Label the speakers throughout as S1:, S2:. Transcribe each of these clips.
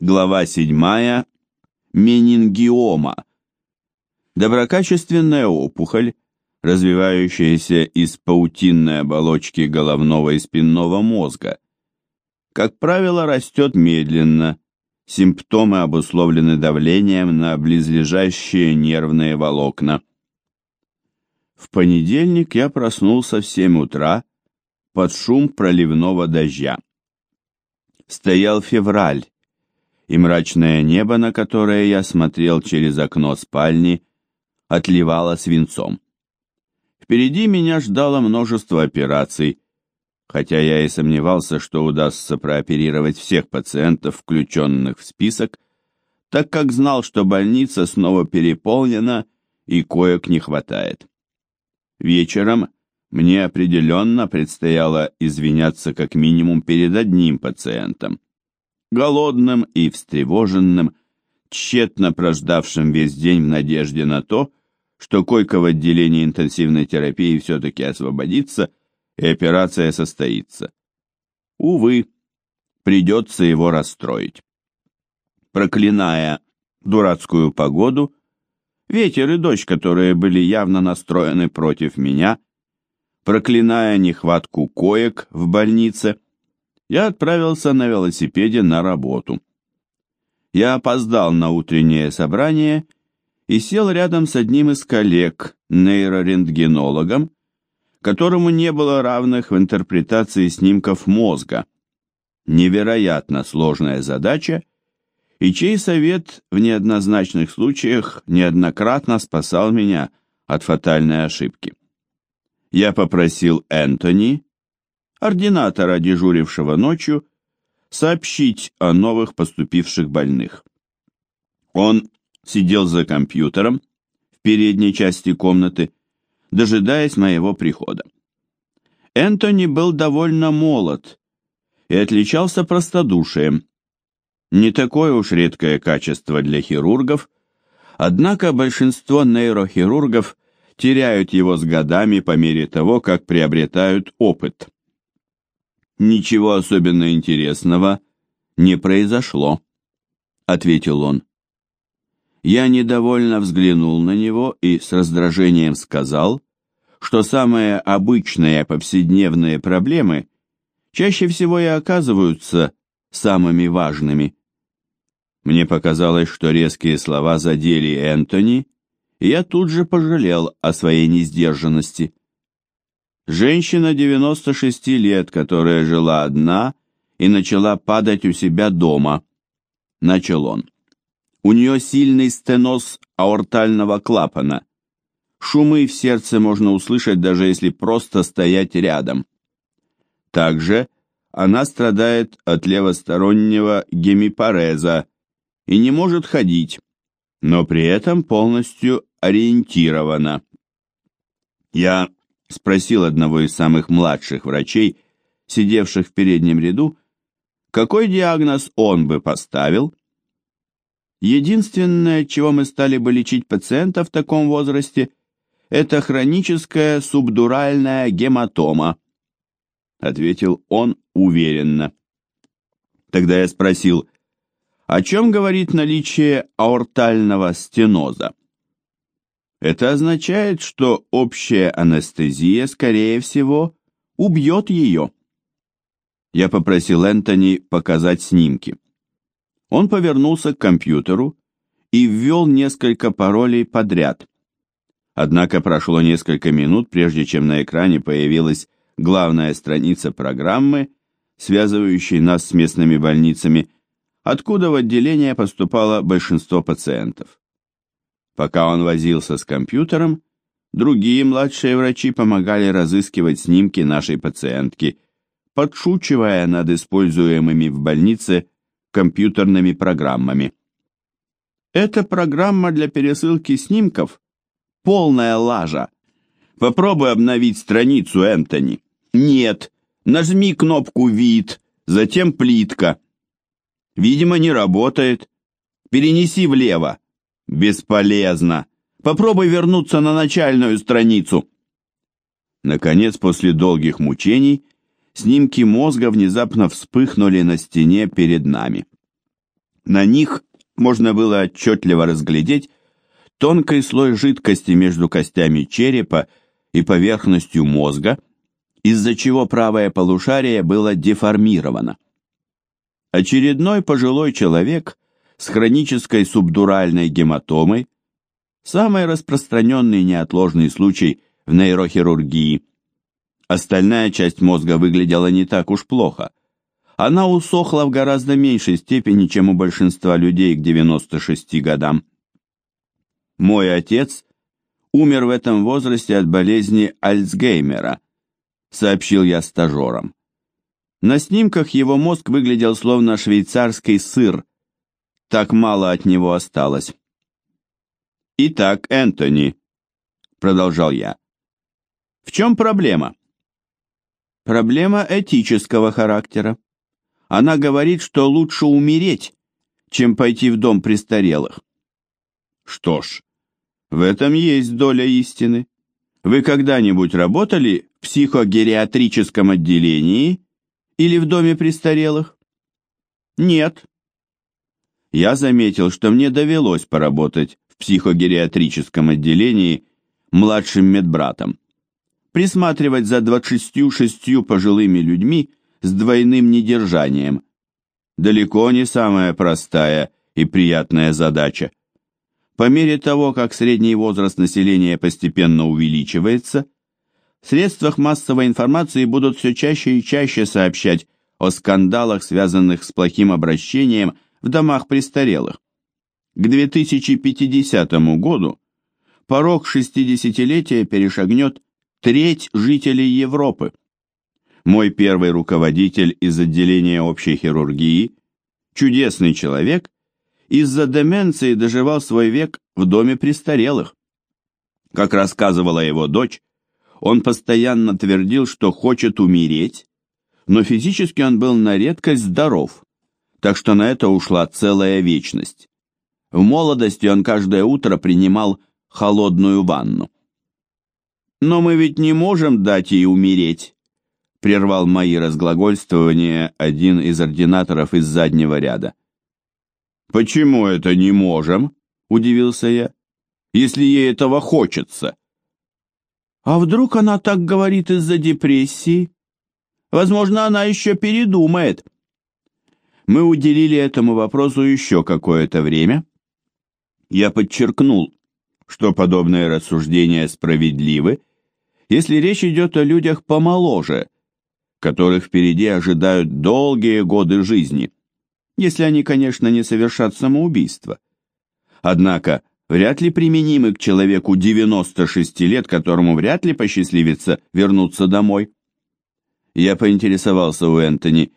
S1: Глава 7. Менингиома. Доброкачественная опухоль, развивающаяся из паутинной оболочки головного и спинного мозга. Как правило, растет медленно. Симптомы обусловлены давлением на близлежащие нервные волокна. В понедельник я проснулся в 7 утра под шум проливного дождя. Стоял февраль, и мрачное небо, на которое я смотрел через окно спальни, отливало свинцом. Впереди меня ждало множество операций, хотя я и сомневался, что удастся прооперировать всех пациентов, включенных в список, так как знал, что больница снова переполнена и коек не хватает. Вечером мне определенно предстояло извиняться как минимум перед одним пациентом. Голодным и встревоженным, тщетно прождавшим весь день в надежде на то, что койка в отделении интенсивной терапии все-таки освободится и операция состоится. Увы, придется его расстроить. Проклиная дурацкую погоду, ветер и дождь, которые были явно настроены против меня, проклиная нехватку коек в больнице, я отправился на велосипеде на работу. Я опоздал на утреннее собрание и сел рядом с одним из коллег, нейрорентгенологом, которому не было равных в интерпретации снимков мозга. Невероятно сложная задача, и чей совет в неоднозначных случаях неоднократно спасал меня от фатальной ошибки. Я попросил Энтони, ординатора, дежурившего ночью, сообщить о новых поступивших больных. Он сидел за компьютером в передней части комнаты, дожидаясь моего прихода. Энтони был довольно молод и отличался простодушием, не такое уж редкое качество для хирургов, однако большинство нейрохирургов теряют его с годами по мере того, как приобретают опыт. Ничего особенно интересного не произошло, ответил он. Я недовольно взглянул на него и с раздражением сказал, что самые обычные повседневные проблемы чаще всего и оказываются самыми важными. Мне показалось, что резкие слова задели Энтони, и я тут же пожалел о своей несдержанности. Женщина 96 лет, которая жила одна и начала падать у себя дома, начал он. У нее сильный стеноз аортального клапана. Шумы в сердце можно услышать, даже если просто стоять рядом. Также она страдает от левостороннего гемипареза, и не может ходить, но при этом полностью ориентирована. Я спросил одного из самых младших врачей, сидевших в переднем ряду, какой диагноз он бы поставил. Единственное, чего мы стали бы лечить пациента в таком возрасте, это хроническая субдуральная гематома, ответил он уверенно. Тогда я спросил, о чем говорит наличие аортального стеноза? Это означает, что общая анестезия, скорее всего, убьет ее. Я попросил Энтони показать снимки. Он повернулся к компьютеру и ввел несколько паролей подряд. Однако прошло несколько минут, прежде чем на экране появилась главная страница программы, связывающей нас с местными больницами откуда в отделение поступало большинство пациентов. Пока он возился с компьютером, другие младшие врачи помогали разыскивать снимки нашей пациентки, подшучивая над используемыми в больнице компьютерными программами. Эта программа для пересылки снимков – полная лажа. Попробуй обновить страницу, Энтони. Нет, нажми кнопку «Вид», затем «Плитка». Видимо, не работает. Перенеси влево. Бесполезно. Попробуй вернуться на начальную страницу. Наконец, после долгих мучений, снимки мозга внезапно вспыхнули на стене перед нами. На них можно было отчетливо разглядеть тонкий слой жидкости между костями черепа и поверхностью мозга, из-за чего правое полушарие было деформировано. Очередной пожилой человек с хронической субдуральной гематомой, самый распространенный неотложный случай в нейрохирургии. Остальная часть мозга выглядела не так уж плохо. Она усохла в гораздо меньшей степени, чем у большинства людей к 96 годам. Мой отец умер в этом возрасте от болезни Альцгеймера, сообщил я стажерам. На снимках его мозг выглядел словно швейцарский сыр. Так мало от него осталось. «Итак, Энтони», — продолжал я, — «в чем проблема?» «Проблема этического характера. Она говорит, что лучше умереть, чем пойти в дом престарелых». «Что ж, в этом есть доля истины. Вы когда-нибудь работали в психогериатрическом отделении или в доме престарелых? Нет. Я заметил, что мне довелось поработать в психогериатрическом отделении младшим медбратом. Присматривать за 26 пожилыми людьми с двойным недержанием. Далеко не самая простая и приятная задача. По мере того, как средний возраст населения постепенно увеличивается, в средствах массовой информации будут все чаще и чаще сообщать о скандалах, связанных с плохим обращением в домах престарелых. К 2050 году порог 60-летия перешагнет треть жителей Европы. Мой первый руководитель из отделения общей хирургии, чудесный человек, из-за деменции доживал свой век в доме престарелых. Как рассказывала его дочь, он постоянно твердил, что хочет умереть, но физически он был на редкость здоров, так что на это ушла целая вечность. В молодости он каждое утро принимал холодную ванну. «Но мы ведь не можем дать ей умереть», прервал мои разглагольствования один из ординаторов из заднего ряда. «Почему это не можем?» – удивился я. «Если ей этого хочется». «А вдруг она так говорит из-за депрессии? Возможно, она еще передумает». Мы уделили этому вопросу еще какое-то время. Я подчеркнул, что подобные рассуждения справедливы, если речь идет о людях помоложе, которых впереди ожидают долгие годы жизни если они, конечно, не совершат самоубийство. Однако, вряд ли применимы к человеку 96 лет, которому вряд ли посчастливится вернуться домой. Я поинтересовался у Энтони,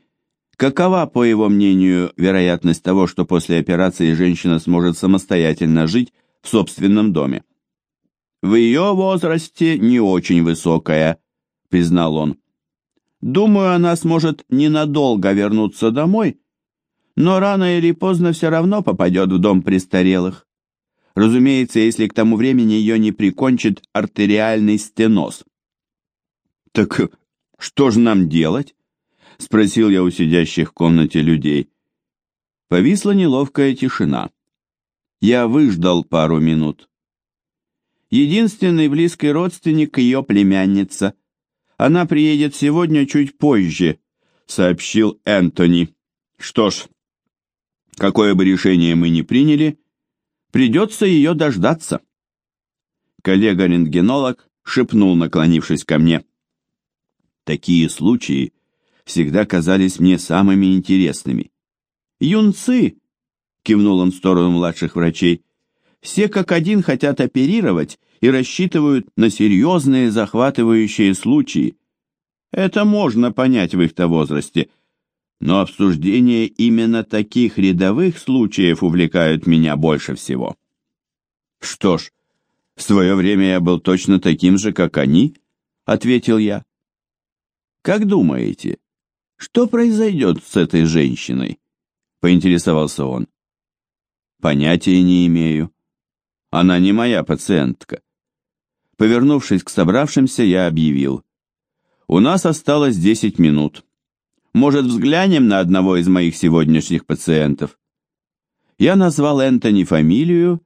S1: какова, по его мнению, вероятность того, что после операции женщина сможет самостоятельно жить в собственном доме. «В ее возрасте не очень высокая», — признал он. «Думаю, она сможет ненадолго вернуться домой но рано или поздно все равно попадет в дом престарелых. Разумеется, если к тому времени ее не прикончит артериальный стеноз. «Так что же нам делать?» — спросил я у сидящих в комнате людей. Повисла неловкая тишина. Я выждал пару минут. Единственный близкий родственник — ее племянница. Она приедет сегодня чуть позже, — сообщил Энтони. Что ж, Какое бы решение мы ни приняли, придется ее дождаться. Коллега-рентгенолог шепнул, наклонившись ко мне. Такие случаи всегда казались мне самыми интересными. «Юнцы!» — кивнул он в сторону младших врачей. «Все как один хотят оперировать и рассчитывают на серьезные захватывающие случаи. Это можно понять в их-то возрасте — но обсуждение именно таких рядовых случаев увлекают меня больше всего. Что ж, в свое время я был точно таким же, как они, ответил я. Как думаете, что произойдет с этой женщиной? Поинтересовался он. Понятия не имею. Она не моя пациентка. Повернувшись к собравшимся, я объявил. У нас осталось 10 минут. Может, взглянем на одного из моих сегодняшних пациентов?» Я назвал Энтони фамилию,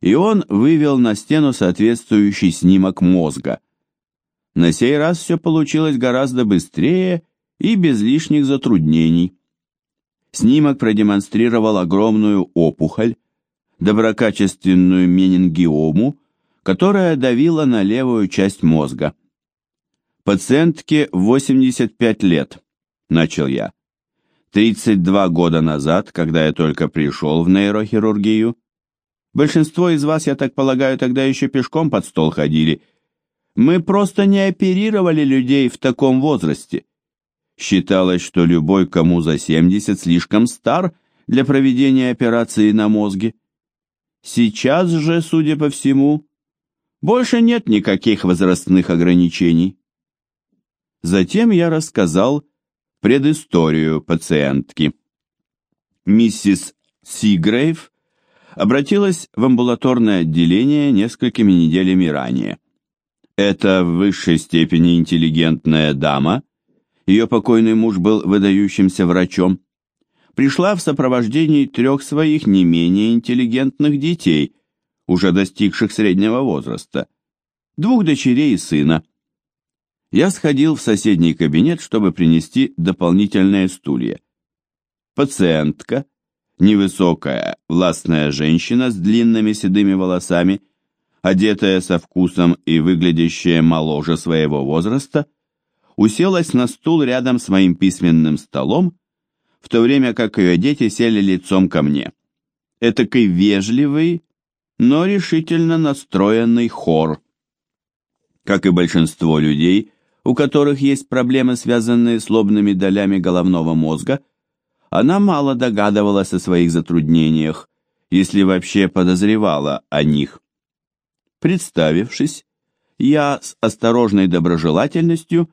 S1: и он вывел на стену соответствующий снимок мозга. На сей раз все получилось гораздо быстрее и без лишних затруднений. Снимок продемонстрировал огромную опухоль, доброкачественную менингиому, которая давила на левую часть мозга. Пациентке 85 лет, начал я. 32 года назад, когда я только пришел в нейрохирургию, большинство из вас, я так полагаю, тогда еще пешком под стол ходили, мы просто не оперировали людей в таком возрасте. Считалось, что любой, кому за 70, слишком стар для проведения операции на мозге. Сейчас же, судя по всему, больше нет никаких возрастных ограничений. Затем я рассказал предысторию пациентки. Миссис Сигрейв обратилась в амбулаторное отделение несколькими неделями ранее. Это в высшей степени интеллигентная дама, ее покойный муж был выдающимся врачом, пришла в сопровождении трех своих не менее интеллигентных детей, уже достигших среднего возраста, двух дочерей и сына. Я сходил в соседний кабинет, чтобы принести дополнительные стулья. Пациентка, невысокая, властная женщина с длинными седыми волосами, одетая со вкусом и выглядящая моложе своего возраста, уселась на стул рядом с моим письменным столом, в то время как ее дети сели лицом ко мне. Этакий вежливый, но решительно настроенный хор. Как и большинство людей, у которых есть проблемы, связанные с лобными долями головного мозга, она мало догадывалась о своих затруднениях, если вообще подозревала о них. Представившись, я с осторожной доброжелательностью,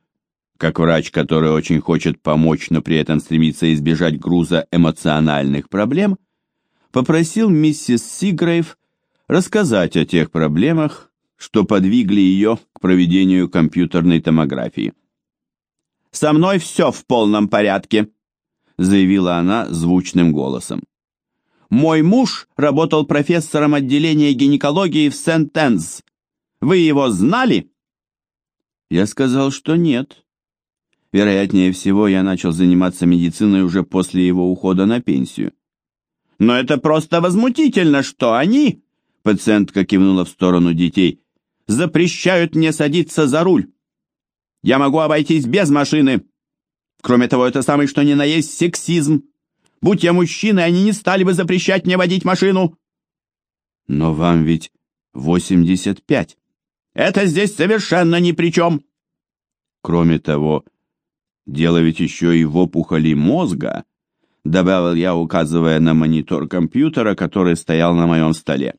S1: как врач, который очень хочет помочь, но при этом стремится избежать груза эмоциональных проблем, попросил миссис Сигрейв рассказать о тех проблемах, что подвигли ее к проведению компьютерной томографии. «Со мной все в полном порядке», — заявила она звучным голосом. «Мой муж работал профессором отделения гинекологии в Сент-Энс. Вы его знали?» Я сказал, что нет. Вероятнее всего, я начал заниматься медициной уже после его ухода на пенсию. «Но это просто возмутительно, что они...» Пациентка кивнула в сторону детей запрещают мне садиться за руль. Я могу обойтись без машины. Кроме того, это самый что ни на есть сексизм. Будь я мужчиной, они не стали бы запрещать мне водить машину. Но вам ведь 85. Это здесь совершенно ни при чем. Кроме того, дело ведь еще и в опухоли мозга, добавил я, указывая на монитор компьютера, который стоял на моем столе.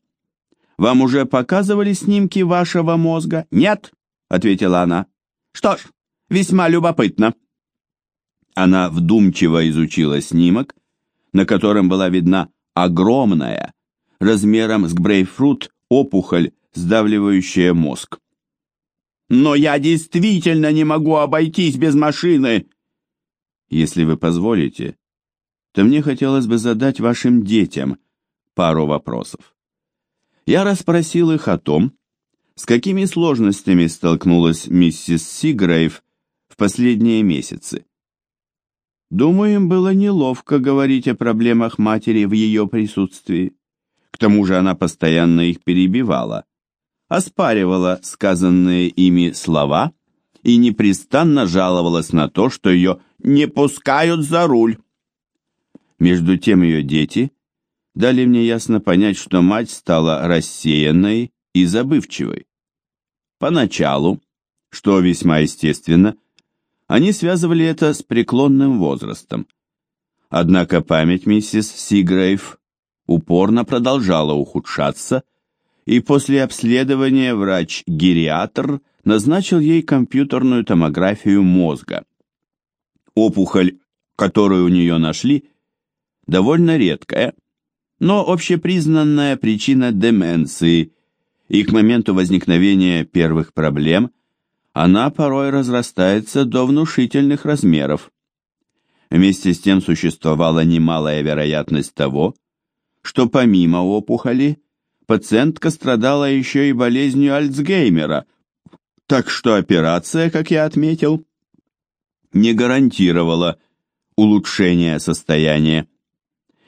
S1: Вам уже показывали снимки вашего мозга? Нет, ответила она. Что ж, весьма любопытно. Она вдумчиво изучила снимок, на котором была видна огромная, размером с грейпфрут, опухоль, сдавливающая мозг. «Но я действительно не могу обойтись без машины!» «Если вы позволите, то мне хотелось бы задать вашим детям пару вопросов я расспросил их о том, с какими сложностями столкнулась миссис Сигрейв в последние месяцы. Думаю, им было неловко говорить о проблемах матери в ее присутствии. К тому же она постоянно их перебивала, оспаривала сказанные ими слова и непрестанно жаловалась на то, что ее не пускают за руль. Между тем ее дети дали мне ясно понять, что мать стала рассеянной и забывчивой. Поначалу, что весьма естественно, они связывали это с преклонным возрастом. Однако память миссис Сигрейв упорно продолжала ухудшаться, и после обследования врач-гериатр назначил ей компьютерную томографию мозга. Опухоль, которую у нее нашли, довольно редкая, но общепризнанная причина деменции, и к моменту возникновения первых проблем она порой разрастается до внушительных размеров. Вместе с тем существовала немалая вероятность того, что помимо опухоли пациентка страдала еще и болезнью Альцгеймера, так что операция, как я отметил, не гарантировала улучшения состояния.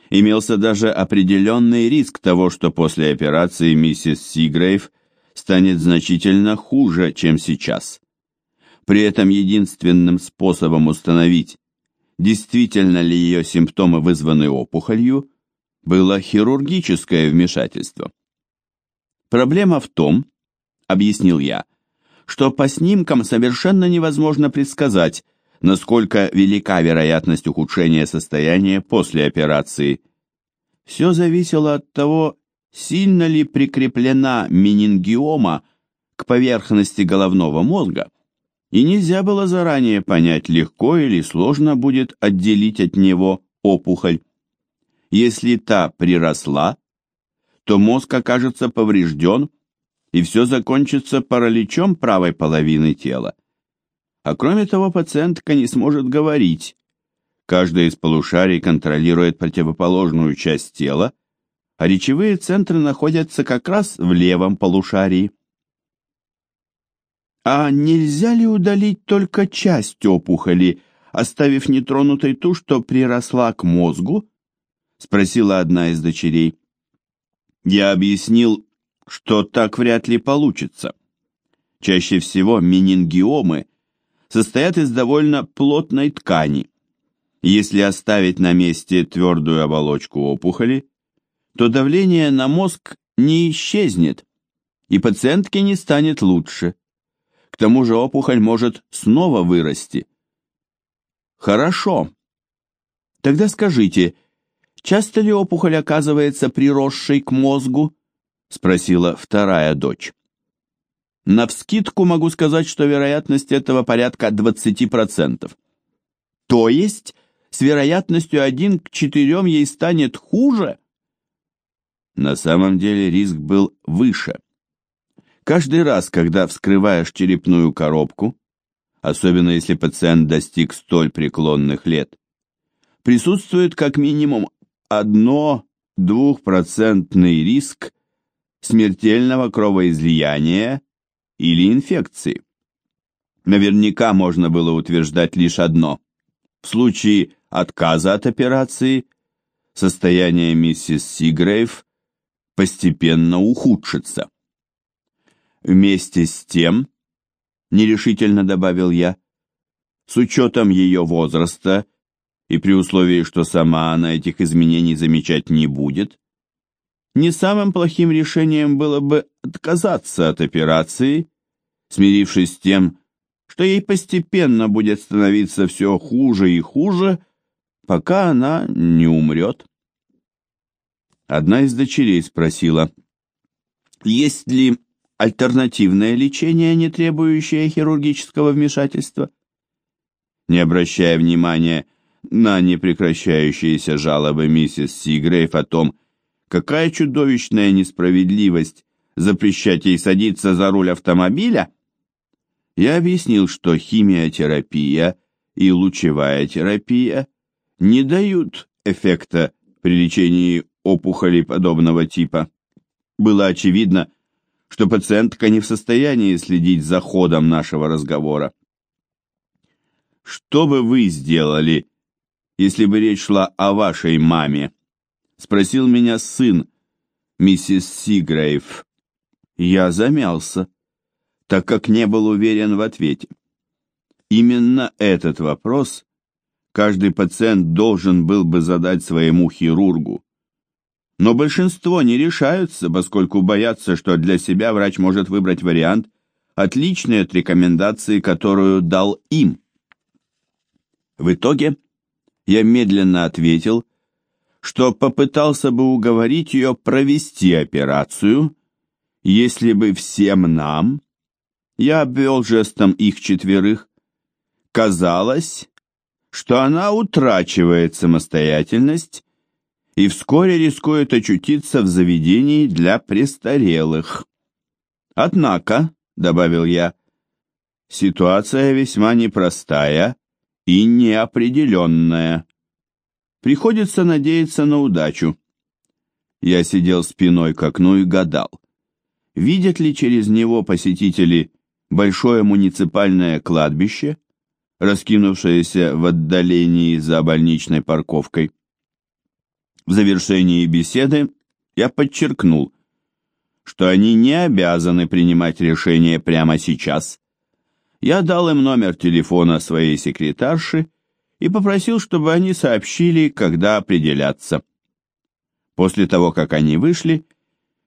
S1: Имелся даже определенный риск того, что после операции миссис Сигрейв станет значительно хуже, чем сейчас. При этом единственным способом установить, действительно ли ее симптомы вызваны опухолью, было хирургическое вмешательство. Проблема в том, объяснил я, что по снимкам совершенно невозможно предсказать, насколько велика вероятность ухудшения состояния после операции. Все зависело от того, сильно ли прикреплена менингиома к поверхности головного мозга, и нельзя было заранее понять, легко или сложно будет отделить от него опухоль. Если та приросла, то мозг окажется поврежден, и все закончится параличом правой половины тела. А кроме того, пациентка не сможет говорить. Каждая из полушарий контролирует противоположную часть тела, а речевые центры находятся как раз в левом полушарии. А нельзя ли удалить только часть опухоли, оставив нетронутой ту, что приросла к мозгу? Спросила одна из дочерей. Я объяснил, что так вряд ли получится. Чаще всего менингиомы состоят из довольно плотной ткани. Если оставить на месте твердую оболочку опухоли, то давление на мозг не исчезнет, и пациентке не станет лучше. К тому же опухоль может снова вырасти. Хорошо. Тогда скажите, часто ли опухоль оказывается приросшей к мозгу? Спросила вторая дочь. Навскидку могу сказать, что вероятность этого порядка 20%. То есть, с вероятностью 1 к 4 ей станет хуже? На самом деле риск был выше. Каждый раз, когда вскрываешь черепную коробку, особенно если пациент достиг столь преклонных лет, присутствует как минимум 1-2% риск смертельного кровоизлияния или инфекции. Наверняка можно было утверждать лишь одно. В случае отказа от операции состояние миссис Сигрейв постепенно ухудшится. Вместе с тем, нерешительно добавил я, с учетом ее возраста и при условии, что сама она этих изменений замечать не будет, не самым плохим решением было бы отказаться от операции, смирившись с тем, что ей постепенно будет становиться все хуже и хуже, пока она не умрет. Одна из дочерей спросила, есть ли альтернативное лечение, не требующее хирургического вмешательства? Не обращая внимания на непрекращающиеся жалобы миссис Сигрейв о том, Какая чудовищная несправедливость запрещать ей садиться за руль автомобиля? Я объяснил, что химиотерапия и лучевая терапия не дают эффекта при лечении опухолей подобного типа. Было очевидно, что пациентка не в состоянии следить за ходом нашего разговора. Что бы вы сделали, если бы речь шла о вашей маме? спросил меня сын, миссис Сигрейв. Я замялся, так как не был уверен в ответе. Именно этот вопрос каждый пациент должен был бы задать своему хирургу. Но большинство не решаются, поскольку боятся, что для себя врач может выбрать вариант, отличный от рекомендации, которую дал им. В итоге я медленно ответил, что попытался бы уговорить ее провести операцию, если бы всем нам, я обвел жестом их четверых, казалось, что она утрачивает самостоятельность и вскоре рискует очутиться в заведении для престарелых. Однако, добавил я, ситуация весьма непростая и неопределенная. Приходится надеяться на удачу. Я сидел спиной к окну и гадал, видят ли через него посетители большое муниципальное кладбище, раскинувшееся в отдалении за больничной парковкой. В завершении беседы я подчеркнул, что они не обязаны принимать решение прямо сейчас. Я дал им номер телефона своей секретарши и попросил, чтобы они сообщили, когда определяться. После того, как они вышли,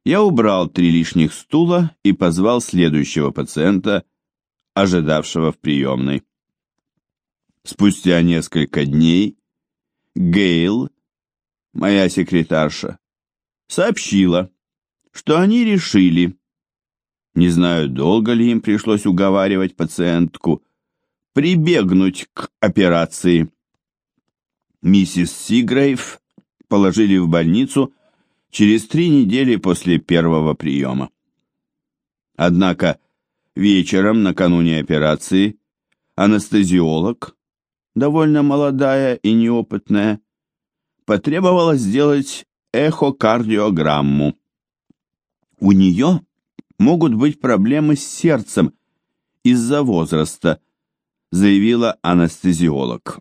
S1: я убрал три лишних стула и позвал следующего пациента, ожидавшего в приемной. Спустя несколько дней Гейл, моя секретарша, сообщила, что они решили, не знаю, долго ли им пришлось уговаривать пациентку, прибегнуть к операции. Миссис Сигрейв положили в больницу через три недели после первого приема. Однако вечером накануне операции анестезиолог, довольно молодая и неопытная, потребовала сделать эхокардиограмму. У нее могут быть проблемы с сердцем из-за возраста, заявила анестезиолог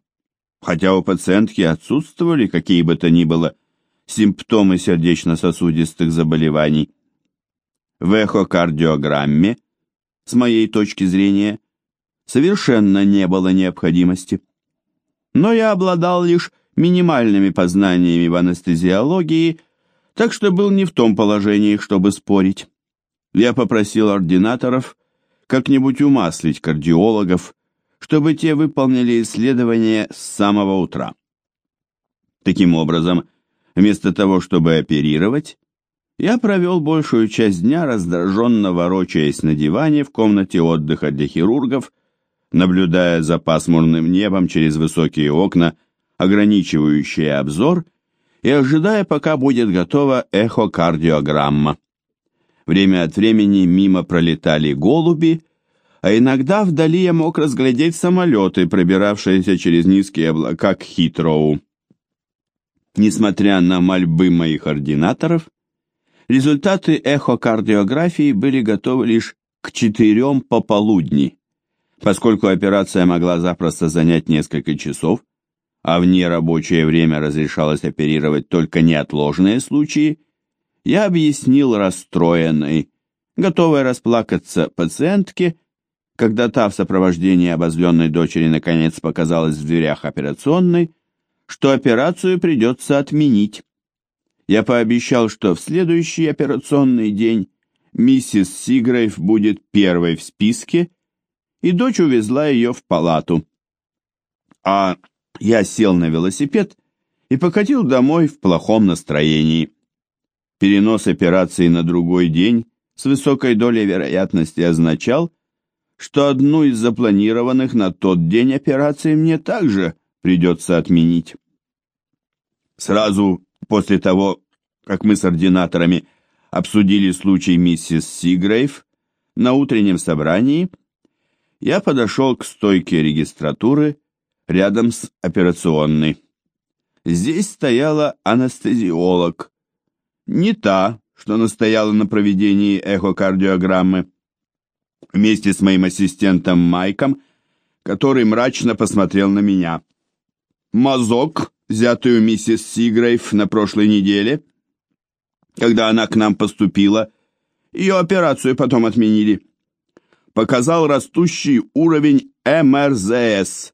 S1: хотя у пациентки отсутствовали какие бы то ни было симптомы сердечно-сосудистых заболеваний. В эхокардиограмме, с моей точки зрения, совершенно не было необходимости. Но я обладал лишь минимальными познаниями в анестезиологии, так что был не в том положении, чтобы спорить. Я попросил ординаторов как-нибудь умаслить кардиологов, чтобы те выполнили исследование с самого утра. Таким образом, вместо того, чтобы оперировать, я провел большую часть дня, раздраженно ворочаясь на диване в комнате отдыха для хирургов, наблюдая за пасмурным небом через высокие окна, ограничивающие обзор, и ожидая, пока будет готова эхокардиограмма. Время от времени мимо пролетали голуби, а иногда вдали я мог разглядеть самолеты, пробиравшиеся через низкие облака к Хитроу. Несмотря на мольбы моих ординаторов, результаты эхокардиографии были готовы лишь к четырем пополудни. Поскольку операция могла запросто занять несколько часов, а в нерабочее время разрешалось оперировать только неотложные случаи, я объяснил расстроенной, готовой расплакаться пациентке, когда та в сопровождении обозленной дочери наконец показалась в дверях операционной, что операцию придется отменить. Я пообещал, что в следующий операционный день миссис Сигрейв будет первой в списке, и дочь увезла ее в палату. А я сел на велосипед и покатил домой в плохом настроении. Перенос операции на другой день с высокой долей вероятности означал, что одну из запланированных на тот день операций мне также придется отменить. Сразу после того, как мы с ординаторами обсудили случай миссис Сигрейв, на утреннем собрании я подошел к стойке регистратуры рядом с операционной. Здесь стояла анестезиолог, не та, что настояла на проведении эхокардиограммы, вместе с моим ассистентом Майком, который мрачно посмотрел на меня. Мазок, взятый у миссис Сигрейв на прошлой неделе, когда она к нам поступила, ее операцию потом отменили, показал растущий уровень МРЗС,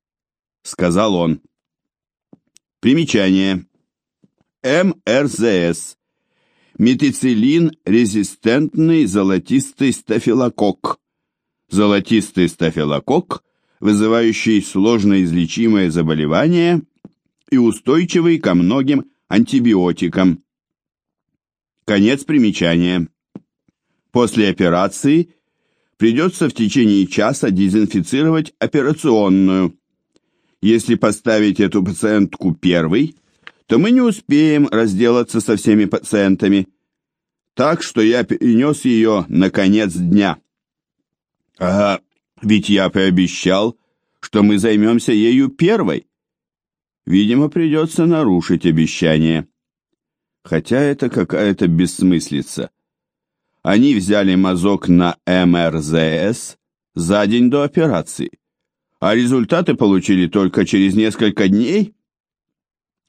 S1: сказал он. Примечание. МРЗС. Метицилин-резистентный золотистый стафилококк золотистый стафилококк, вызывающий сложно заболевание и устойчивый ко многим антибиотикам. Конец примечания. После операции придется в течение часа дезинфицировать операционную. Если поставить эту пациентку первой, то мы не успеем разделаться со всеми пациентами. Так что я перенес ее на конец дня. Ага, ведь я пообещал, что мы займемся ею первой. Видимо, придется нарушить обещание. хотя это какая-то бессмыслица. Они взяли мазок на МРЗС за день до операции, а результаты получили только через несколько дней.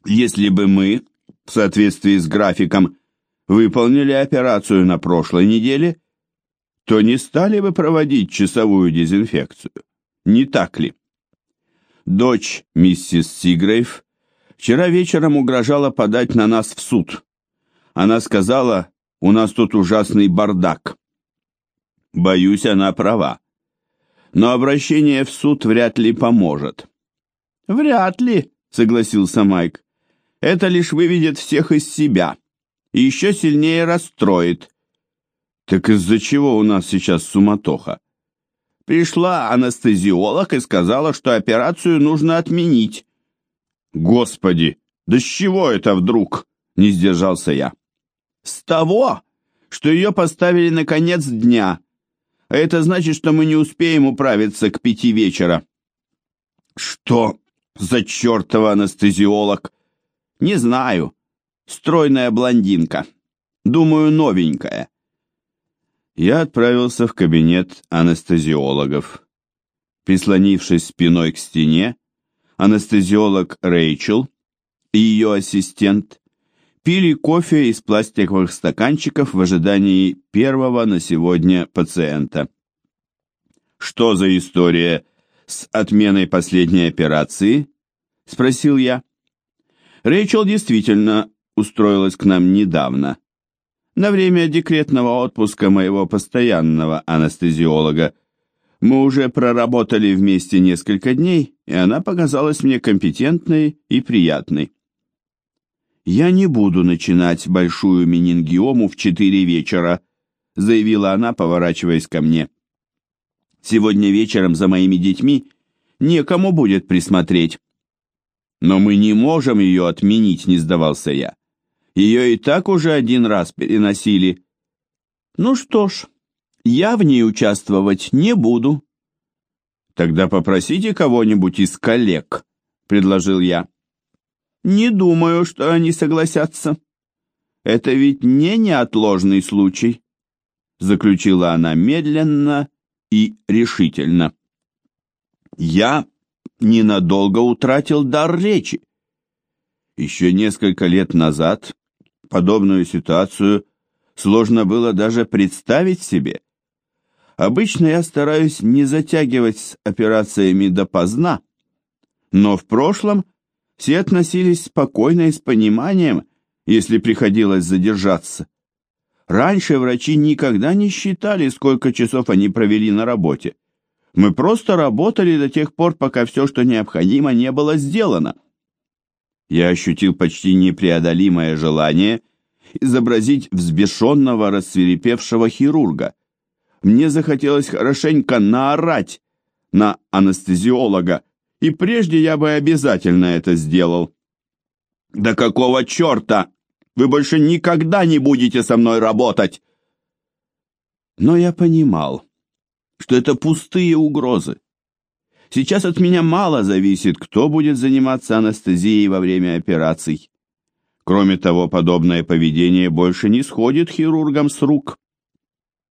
S1: Если бы мы, в соответствии с графиком, выполнили операцию на прошлой неделе, то не стали бы проводить часовую дезинфекцию. Не так ли? Дочь миссис Сигрейв вчера вечером угрожала подать на нас в суд. Она сказала, у нас тут ужасный бардак. Боюсь, она права. Но обращение в суд вряд ли поможет. Вряд ли, согласился Майк. Это лишь выведет всех из себя и еще сильнее расстроит. Так из-за чего у нас сейчас суматоха? Пришла анестезиолог и сказала, что операцию нужно отменить. Господи, да с чего это вдруг? Не сдержался я. С того, что ее поставили на конец дня. А это значит, что мы не успеем управиться к пяти вечера. Что за чертова анестезиолог? Не знаю. Стройная блондинка. Думаю, новенькая я отправился в кабинет анестезиологов. Прислонившись спиной к стене, анестезиолог Рэйчел и ее ассистент пили кофе из пластиковых стаканчиков в ожидании первого на сегодня пациента. «Что за история с отменой последней операции?» – спросил я. Рэйчел действительно устроилась к нам недавно на время декретного отпуска моего постоянного анестезиолога. Мы уже проработали вместе несколько дней, и она показалась мне компетентной и приятной. «Я не буду начинать большую менингиому в четыре вечера», заявила она, поворачиваясь ко мне. «Сегодня вечером за моими детьми некому будет присмотреть». «Но мы не можем ее отменить», — не сдавался я. Ее и так уже один раз переносили. Ну что ж, я в ней участвовать не буду. Тогда попросите кого-нибудь из коллег, предложил я. Не думаю, что они согласятся. Это ведь не неотложный случай, заключила она медленно и решительно. Я ненадолго утратил дар речи. Еще несколько лет назад подобную ситуацию сложно было даже представить себе. Обычно я стараюсь не затягивать с операциями допоздна, но в прошлом все относились спокойно и с пониманием, если приходилось задержаться. Раньше врачи никогда не считали, сколько часов они провели на работе. Мы просто работали до тех пор, пока все, что необходимо, не было сделано я ощутил почти непреодолимое желание изобразить взбешенного, рассверепевшего хирурга. Мне захотелось хорошенько наорать на анестезиолога, и прежде я бы обязательно это сделал. «Да какого черта? Вы больше никогда не будете со мной работать!» Но я понимал, что это пустые угрозы. Сейчас от меня мало зависит, кто будет заниматься анестезией во время операций. Кроме того, подобное поведение больше не сходит хирургам с рук.